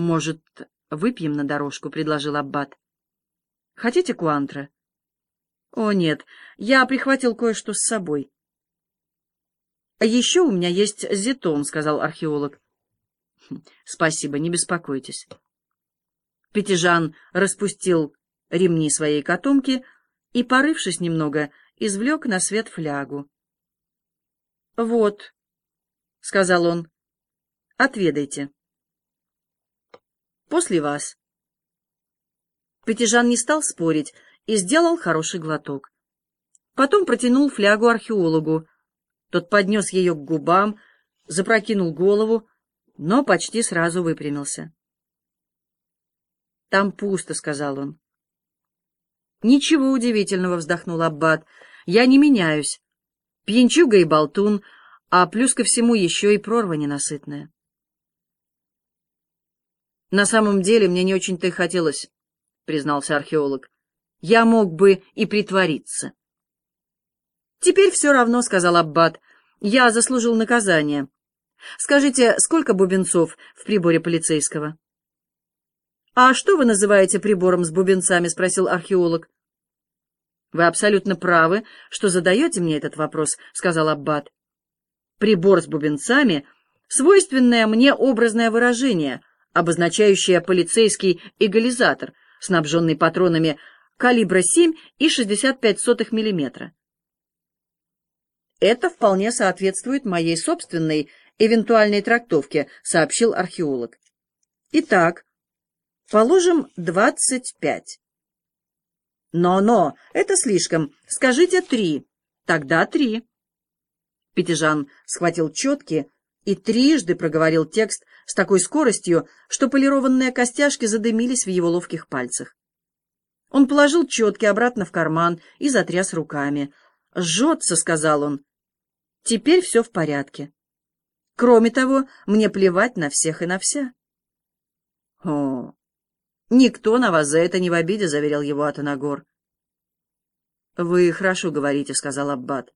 «Может, выпьем на дорожку?» — предложил Аббат. «Хотите куантра?» «О, нет, я прихватил кое-что с собой». «А еще у меня есть зетон», — сказал археолог. «Хм, «Спасибо, не беспокойтесь». Пятижан распустил ремни своей котомки и, порывшись немного, извлек на свет флягу. «Вот», — сказал он, — «отведайте». «После вас». Пятижан не стал спорить и сделал хороший глоток. Потом протянул флягу археологу. Тот поднес ее к губам, запрокинул голову, но почти сразу выпрямился. «Там пусто», — сказал он. «Ничего удивительного», — вздохнул Аббат. «Я не меняюсь. Пьянчуга и болтун, а плюс ко всему еще и прорва ненасытная». «На самом деле мне не очень-то и хотелось», — признался археолог. «Я мог бы и притвориться». «Теперь все равно», — сказал Аббат. «Я заслужил наказание. Скажите, сколько бубенцов в приборе полицейского?» «А что вы называете прибором с бубенцами?» — спросил археолог. «Вы абсолютно правы, что задаете мне этот вопрос», — сказал Аббат. «Прибор с бубенцами — свойственное мне образное выражение, обозначающее полицейский эгализатор, снабженный патронами калибра 7 и 65 мм. «Это вполне соответствует моей собственной эвентуальной трактовке», — сообщил археолог. «Итак, Положим, двадцать пять. Но-но, это слишком. Скажите три. Тогда три. Пятижан схватил четки и трижды проговорил текст с такой скоростью, что полированные костяшки задымились в его ловких пальцах. Он положил четки обратно в карман и затряс руками. «Жжется», — сказал он. «Теперь все в порядке. Кроме того, мне плевать на всех и на вся». «О, «Никто на вас за это не в обиде», — заверил его Атанагор. «Вы хорошо говорите», — сказал Аббат.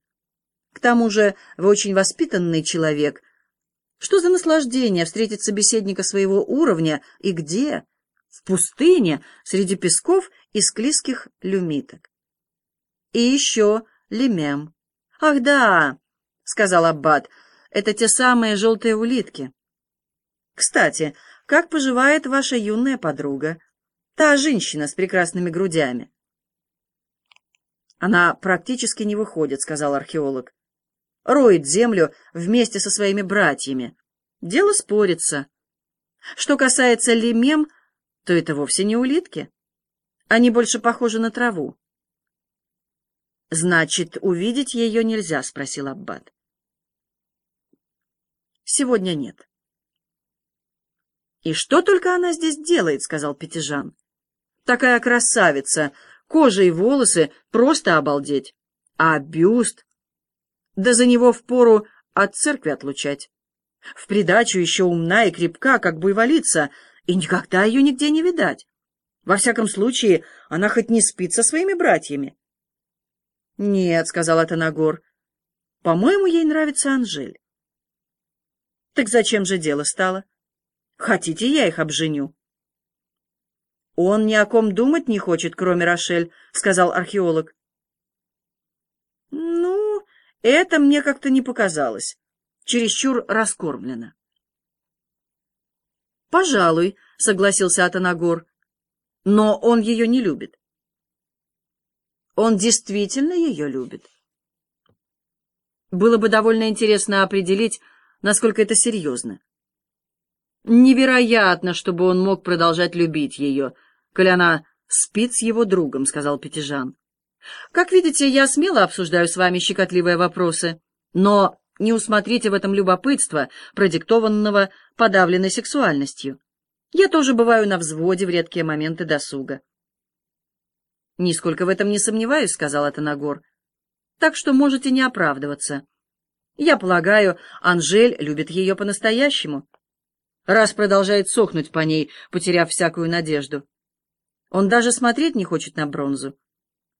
«К тому же вы очень воспитанный человек. Что за наслаждение встретить собеседника своего уровня и где? В пустыне, среди песков и склизких люмиток. И еще лемем. Ах да, — сказал Аббат, — это те самые желтые улитки. Кстати, как поживает ваша юная подруга? Та женщина с прекрасными грудями. Она практически не выходит, сказал археолог. Роет землю вместе со своими братьями. Дело спорится. Что касается лемем, то это вовсе не улитки. Они больше похожи на траву. «Значит, увидеть ее нельзя?» — спросил Аббат. «Сегодня нет». «И что только она здесь делает?» — сказал Пятижан. Такая красавица, кожа и волосы просто обалдеть. А бюст... Да за него впору от церкви отлучать. В придачу еще умна и крепка, как буйволица, и никогда ее нигде не видать. Во всяком случае, она хоть не спит со своими братьями. — Нет, — сказал Атанагор, — по-моему, ей нравится Анжель. — Так зачем же дело стало? Хотите, я их обженю? «Он ни о ком думать не хочет, кроме Рошель», — сказал археолог. «Ну, это мне как-то не показалось. Чересчур раскормлено». «Пожалуй», — согласился Атанагор, — «но он ее не любит». «Он действительно ее любит». Было бы довольно интересно определить, насколько это серьезно. Невероятно, чтобы он мог продолжать любить ее, коль она спит с его другом», — сказал Пятижан. «Как видите, я смело обсуждаю с вами щекотливые вопросы, но не усмотрите в этом любопытства, продиктованного подавленной сексуальностью. Я тоже бываю на взводе в редкие моменты досуга». «Нисколько в этом не сомневаюсь», — сказал Атанагор. «Так что можете не оправдываться. Я полагаю, Анжель любит ее по-настоящему, раз продолжает сохнуть по ней, потеряв всякую надежду». Он даже смотреть не хочет на бронзу.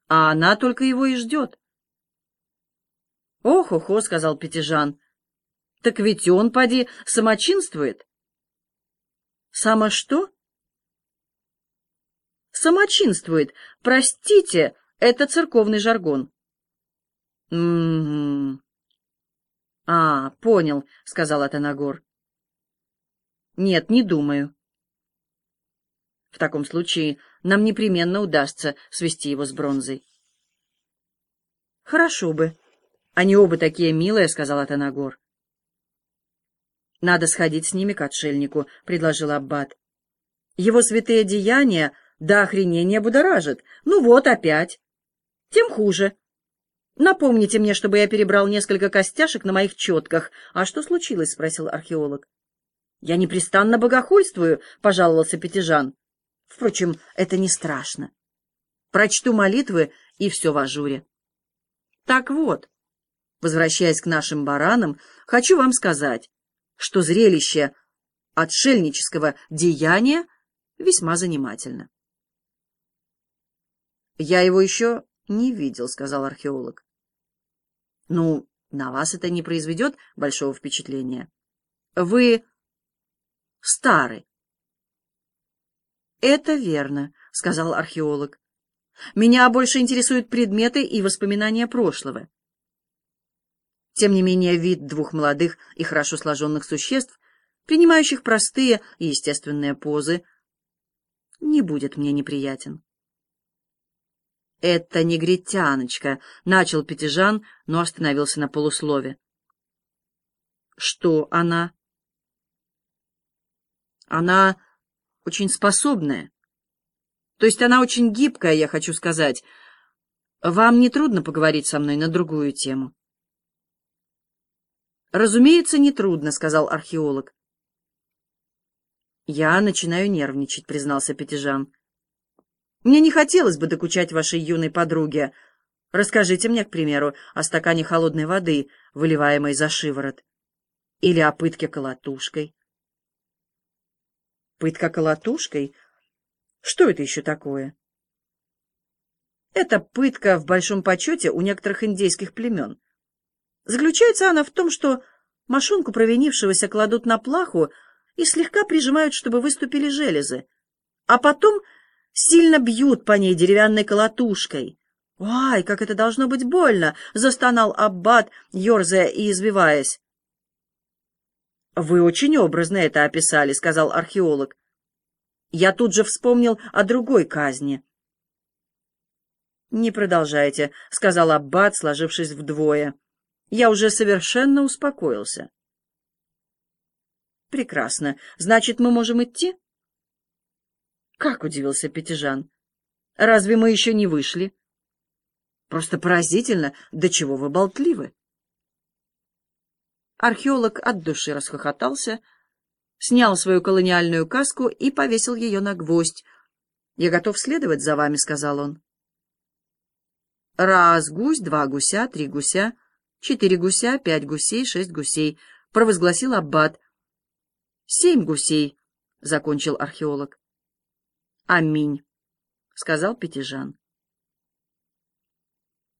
А она только его и ждет. «Ох-охо», — сказал Пятижан, — «так ведь он, поди, самочинствует». Само что? Самочинствует. Простите, это церковный жаргон. М-м-м. А, понял, сказал Атанагор. Нет, не думаю. В таком случае нам непременно удастся свести его с бронзой. Хорошо бы. Они оба такие милые, сказал Атанагор. Надо сходить с ними к отшельнику, предложил Аббат. Его святые деяния до охренения будоражат. Ну вот опять. Тем хуже. Напомните мне, чтобы я перебрал несколько костяшек на моих четках. А что случилось? спросил археолог. Я непрестанно богохульствую, пожаловался Пятижан. Впрочем, это не страшно. Прочту молитвы, и все в ажуре. Так вот, возвращаясь к нашим баранам, хочу вам сказать, что зрелище отшельнического деяния весьма занимательно. «Я его еще не видел», — сказал археолог. «Ну, на вас это не произведет большого впечатления. Вы стары, «Это верно», — сказал археолог. «Меня больше интересуют предметы и воспоминания прошлого». Тем не менее, вид двух молодых и хорошо сложенных существ, принимающих простые и естественные позы, не будет мне неприятен. «Это негритяночка», — начал Пятижан, но остановился на полуслове. «Что она?» «Она очень способная. То есть она очень гибкая, я хочу сказать. Вам не трудно поговорить со мной на другую тему? Разумеется, не трудно, сказал археолог. Я начинаю нервничать, признался Пятижан. Мне не хотелось бы докучать вашей юной подруге. Расскажите мне, к примеру, о стакане холодной воды, выливаемой за шиворот, или о пытке колотушкой. Пытка колотушкой? Что это еще такое? Это пытка в большом почете у некоторых индейских племен. Заключается она в том, что мошонку провинившегося кладут на плаху и слегка прижимают, чтобы выступили железы, а потом сильно бьют по ней деревянной колотушкой. «Ай, как это должно быть больно!» — застонал Аббат, ерзая и извиваясь. «Вы очень образно это описали», — сказал археолог. «Я тут же вспомнил о другой казни». «Не продолжайте», — сказал Аббат, сложившись вдвое. «Я уже совершенно успокоился». «Прекрасно. Значит, мы можем идти?» «Как?» — удивился Пятижан. «Разве мы еще не вышли?» «Просто поразительно, до чего вы болтливы». Археолог от души расхохотался, снял свою колониальную каску и повесил ее на гвоздь. «Я готов следовать за вами», — сказал он. «Раз гусь, два гуся, три гуся, четыре гуся, пять гусей, шесть гусей», — провозгласил Аббат. «Семь гусей», — закончил археолог. «Аминь», — сказал Пятижан.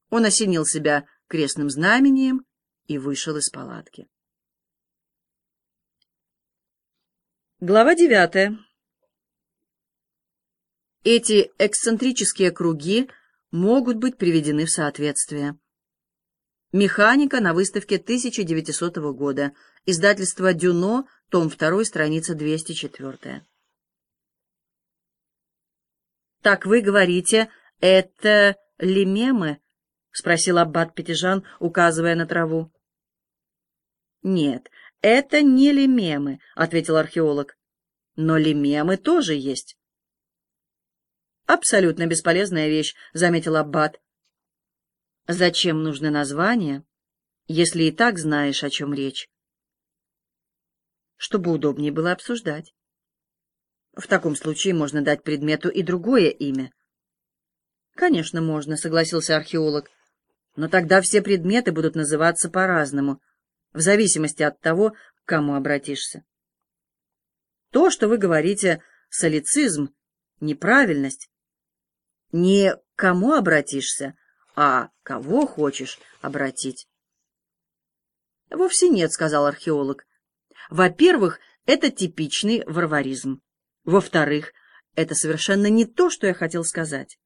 Он осенил себя крестным знамением и вышел из палатки. Глава девятая. Эти эксцентрические круги могут быть приведены в соответствие. Механика на выставке 1900 года. Издательство «Дюно», том 2, страница 204. «Так вы говорите, это лемемы?» — спросил Аббат Пятижан, указывая на траву. «Нет, это не лемемы», — ответил археолог. «Но лемемы тоже есть». «Абсолютно бесполезная вещь», — заметил Аббат. «Зачем нужно название, если и так знаешь, о чем речь?» «Чтобы удобнее было обсуждать». «В таком случае можно дать предмету и другое имя». «Конечно, можно», — согласился археолог. «Но тогда все предметы будут называться по-разному» в зависимости от того, к кому обратишься. То, что вы говорите солицизм, неправильность, не к кому обратишься, а кого хочешь обратить. Вовсе нет, сказал археолог. Во-первых, это типичный варваризм. Во-вторых, это совершенно не то, что я хотел сказать.